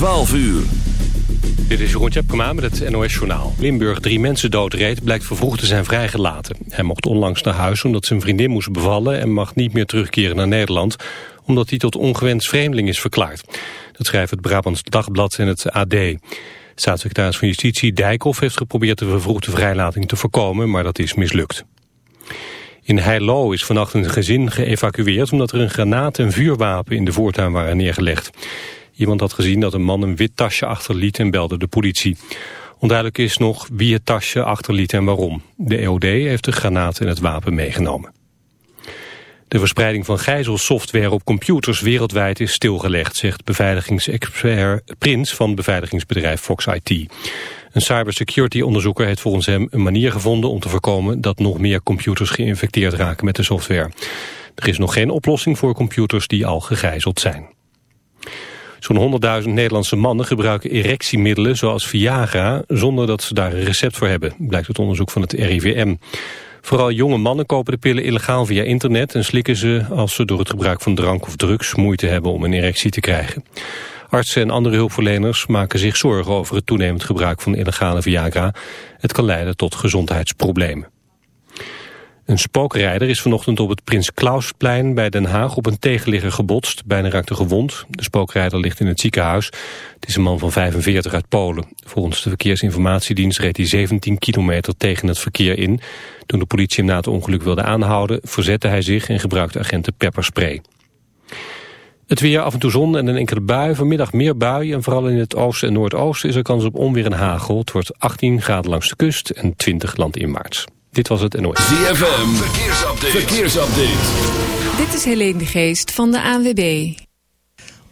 12 uur. Dit is Jeroen Tjepkema met het NOS Journaal. Limburg drie mensen doodreed, blijkt vervroegd te zijn vrijgelaten. Hij mocht onlangs naar huis omdat zijn vriendin moest bevallen... en mag niet meer terugkeren naar Nederland... omdat hij tot ongewenst vreemdeling is verklaard. Dat schrijft het Brabants Dagblad en het AD. Staatssecretaris van Justitie Dijkhoff heeft geprobeerd... de vervroegde vrijlating te voorkomen, maar dat is mislukt. In Heilo is vannacht een gezin geëvacueerd... omdat er een granaat en vuurwapen in de voortuin waren neergelegd. Iemand had gezien dat een man een wit tasje achterliet en belde de politie. Onduidelijk is nog wie het tasje achterliet en waarom. De EOD heeft de granaat en het wapen meegenomen. De verspreiding van gijzelsoftware op computers wereldwijd is stilgelegd, zegt beveiligingsexpert Prins van beveiligingsbedrijf Fox IT. Een cybersecurity onderzoeker heeft volgens hem een manier gevonden om te voorkomen dat nog meer computers geïnfecteerd raken met de software. Er is nog geen oplossing voor computers die al gegijzeld zijn. Zo'n 100.000 Nederlandse mannen gebruiken erectiemiddelen zoals Viagra... zonder dat ze daar een recept voor hebben, blijkt uit onderzoek van het RIVM. Vooral jonge mannen kopen de pillen illegaal via internet... en slikken ze als ze door het gebruik van drank of drugs moeite hebben om een erectie te krijgen. Artsen en andere hulpverleners maken zich zorgen over het toenemend gebruik van illegale Viagra. Het kan leiden tot gezondheidsproblemen. Een spookrijder is vanochtend op het Prins Klausplein bij Den Haag op een tegenligger gebotst. Bijna raakte gewond. De spookrijder ligt in het ziekenhuis. Het is een man van 45 uit Polen. Volgens de verkeersinformatiedienst reed hij 17 kilometer tegen het verkeer in. Toen de politie hem na het ongeluk wilde aanhouden, verzette hij zich en gebruikte agenten pepperspray. Het weer af en toe zon en een enkele bui. Vanmiddag meer buien en vooral in het oosten en noordoosten is er kans op onweer en hagel. Het wordt 18 graden langs de kust en 20 landinwaarts. Dit was het NOS. ZFM, verkeersupdate. verkeersupdate. Dit is Helene de Geest van de ANWB.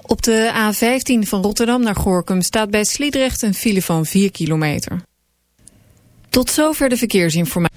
Op de A15 van Rotterdam naar Gorkum staat bij Sliedrecht een file van 4 kilometer. Tot zover de verkeersinformatie.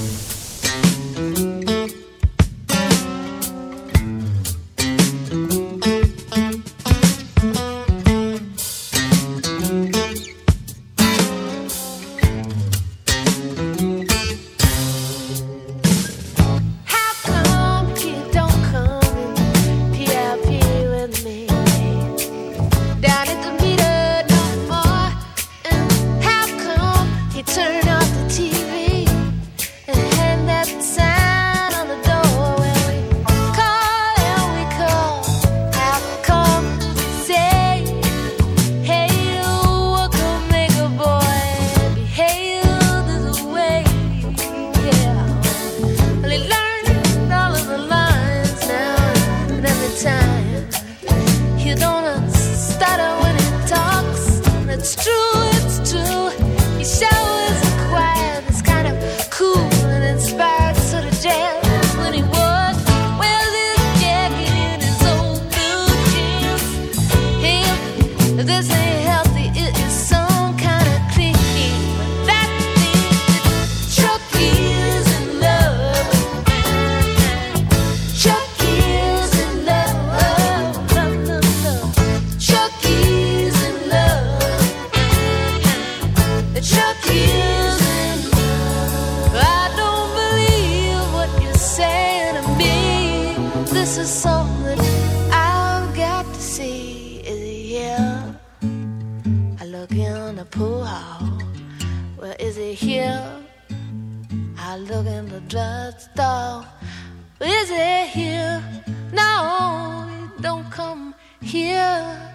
here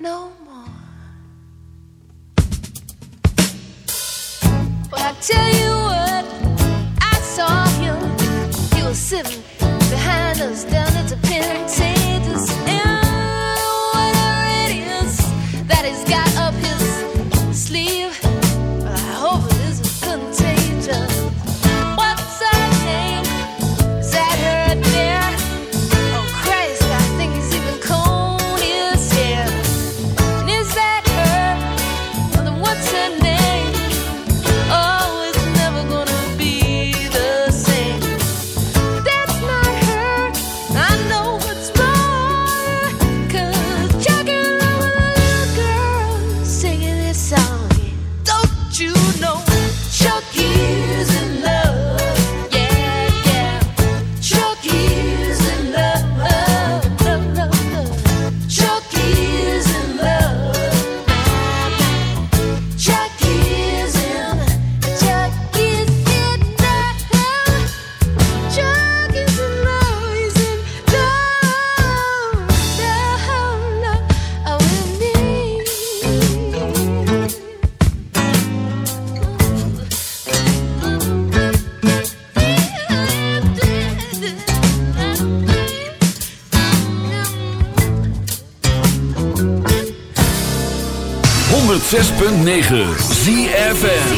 no more. But I tell you what, I saw ZFM.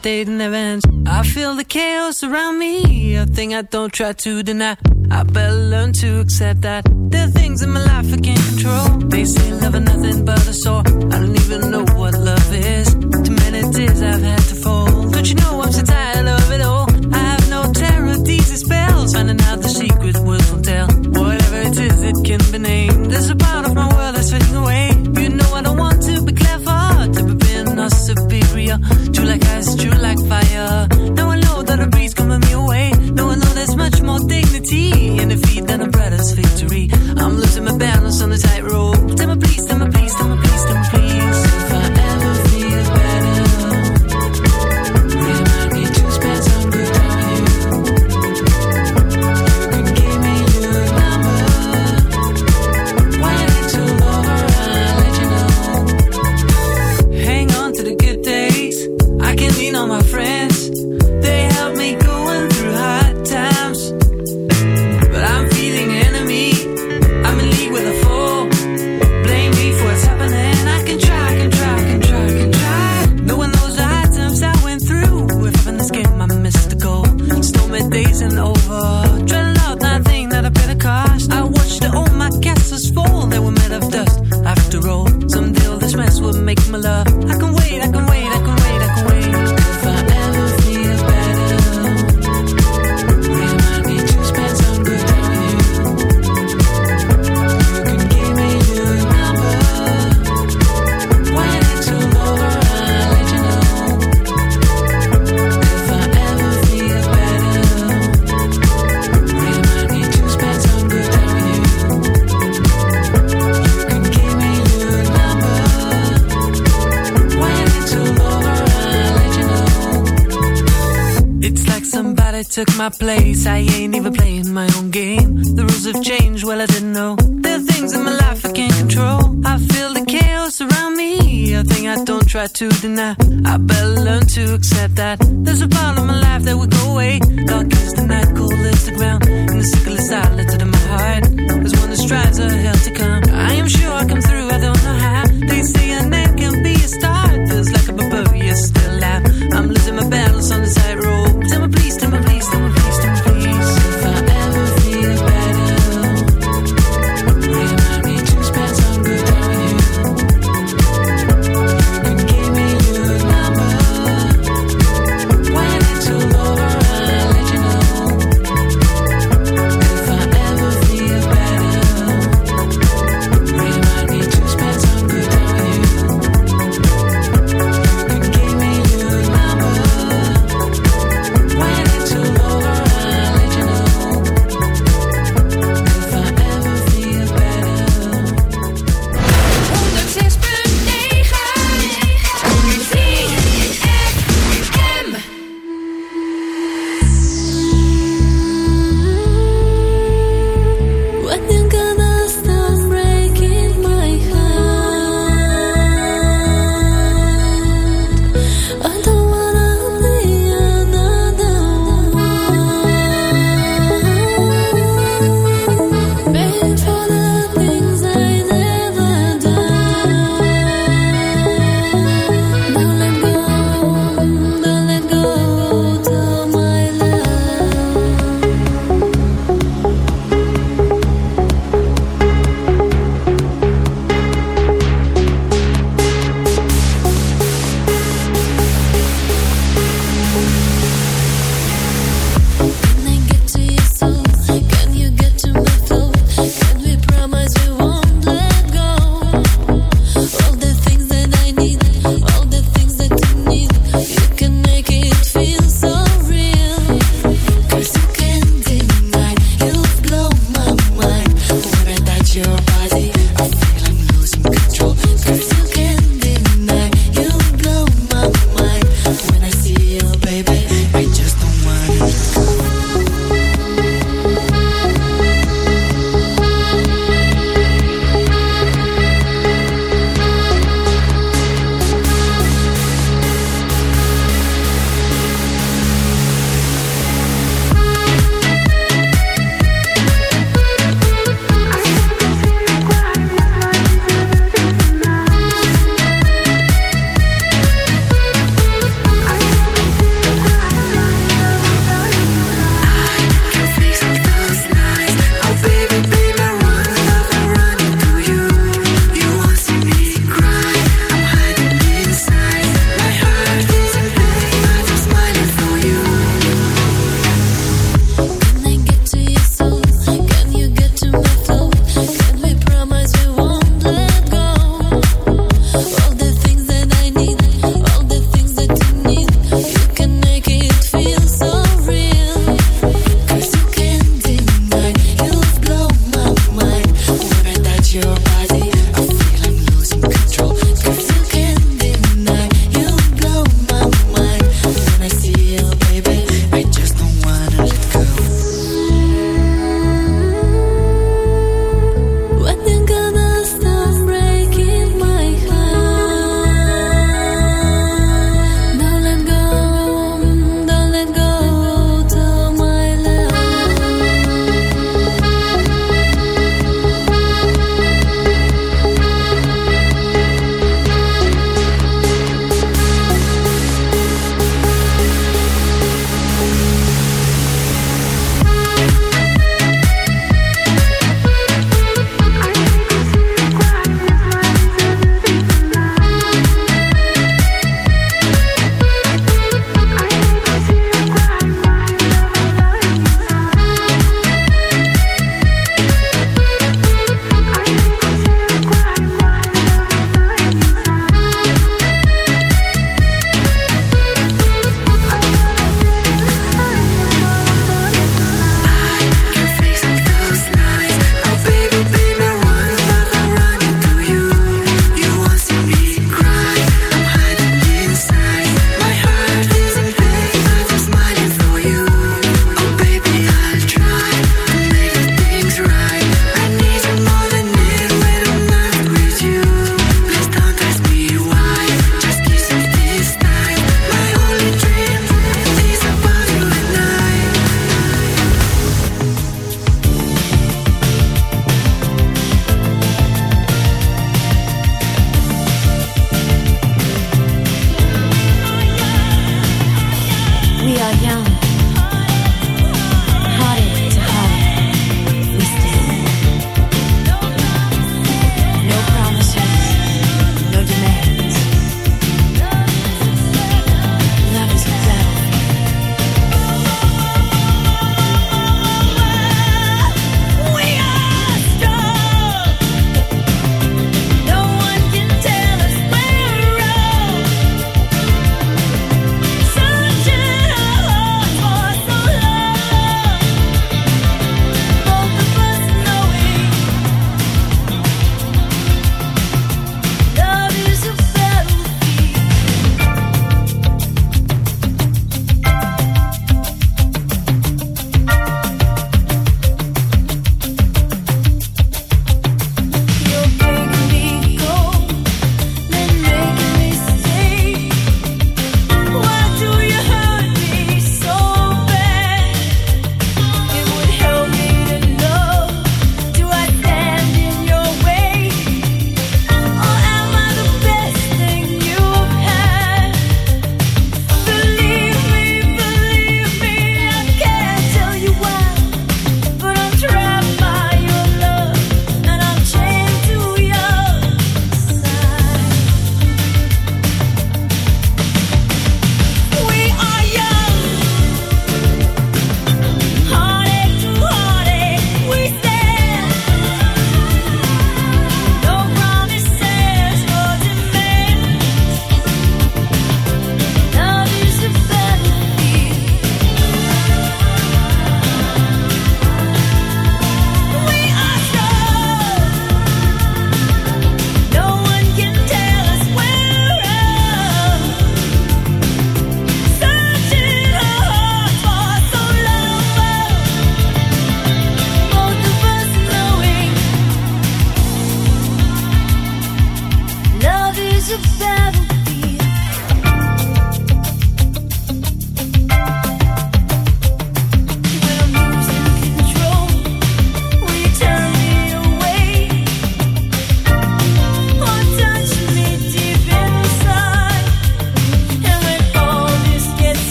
bad dating events. I feel the chaos around me, a thing I don't try to deny. I better learn to accept that there are things in my life I can't control. They say love is nothing but a sore. I don't even know what love is. Too many tears I've had to fold. Don't you know I'm so tired of it all? I have no terror, of these spells. Finding out the secret words will tell. Whatever it is, it can be named. There's of. took my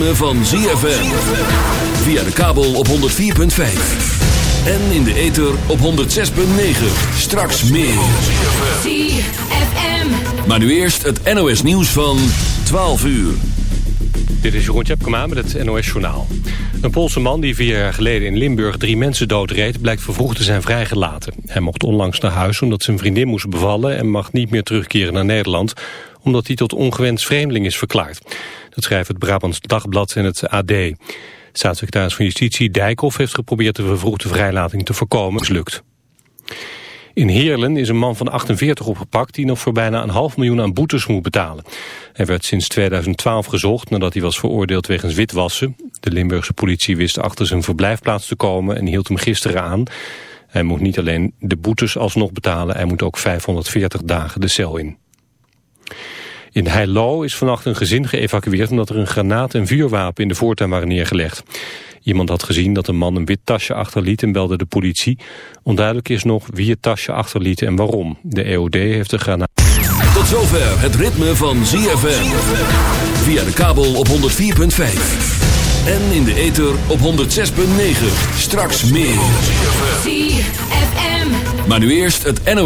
ritme van ZFM. Via de kabel op 104.5. En in de ether op 106.9. Straks meer. ZFM. Maar nu eerst het NOS nieuws van 12 uur. Dit is Jeroen Tjepkema met het NOS Journaal. Een Poolse man die vier jaar geleden in Limburg drie mensen doodreed... blijkt vervroegd te zijn vrijgelaten. Hij mocht onlangs naar huis omdat zijn vriendin moest bevallen... en mag niet meer terugkeren naar Nederland... omdat hij tot ongewenst vreemdeling is verklaard. Dat schrijft het Brabants Dagblad en het AD. Staatssecretaris van Justitie Dijkhoff heeft geprobeerd... de vervroegde vrijlating te voorkomen. Mislukt. In Heerlen is een man van 48 opgepakt die nog voor bijna een half miljoen aan boetes moet betalen. Hij werd sinds 2012 gezocht nadat hij was veroordeeld wegens witwassen. De Limburgse politie wist achter zijn verblijfplaats te komen en hield hem gisteren aan. Hij moet niet alleen de boetes alsnog betalen, hij moet ook 540 dagen de cel in. In Heilo is vannacht een gezin geëvacueerd omdat er een granaat en vuurwapen in de voortuin waren neergelegd. Iemand had gezien dat een man een wit tasje achterliet en belde de politie. Onduidelijk is nog wie het tasje achterliet en waarom. De EOD heeft de granaat... Tot zover het ritme van ZFM. Via de kabel op 104.5. En in de ether op 106.9. Straks meer. ZFM. Maar nu eerst het NOS.